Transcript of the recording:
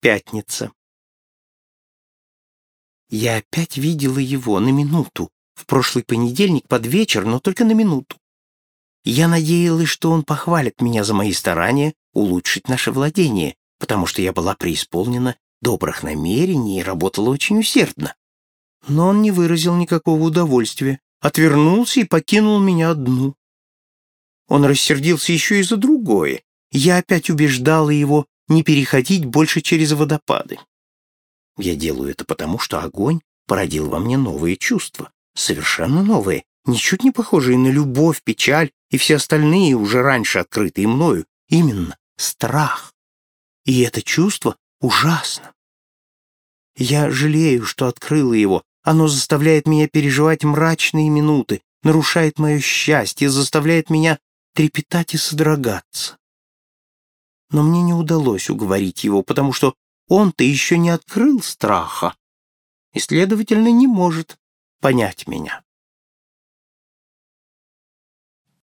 Пятница. Я опять видела его на минуту, в прошлый понедельник под вечер, но только на минуту. Я надеялась, что он похвалит меня за мои старания улучшить наше владение, потому что я была преисполнена добрых намерений и работала очень усердно. Но он не выразил никакого удовольствия, отвернулся и покинул меня одну. Он рассердился еще и за другое. Я опять убеждала его не переходить больше через водопады. Я делаю это потому, что огонь породил во мне новые чувства, совершенно новые, ничуть не похожие на любовь, печаль и все остальные, уже раньше открытые мною, именно страх. И это чувство ужасно. Я жалею, что открыла его, оно заставляет меня переживать мрачные минуты, нарушает мое счастье, заставляет меня трепетать и содрогаться но мне не удалось уговорить его, потому что он-то еще не открыл страха и, следовательно, не может понять меня.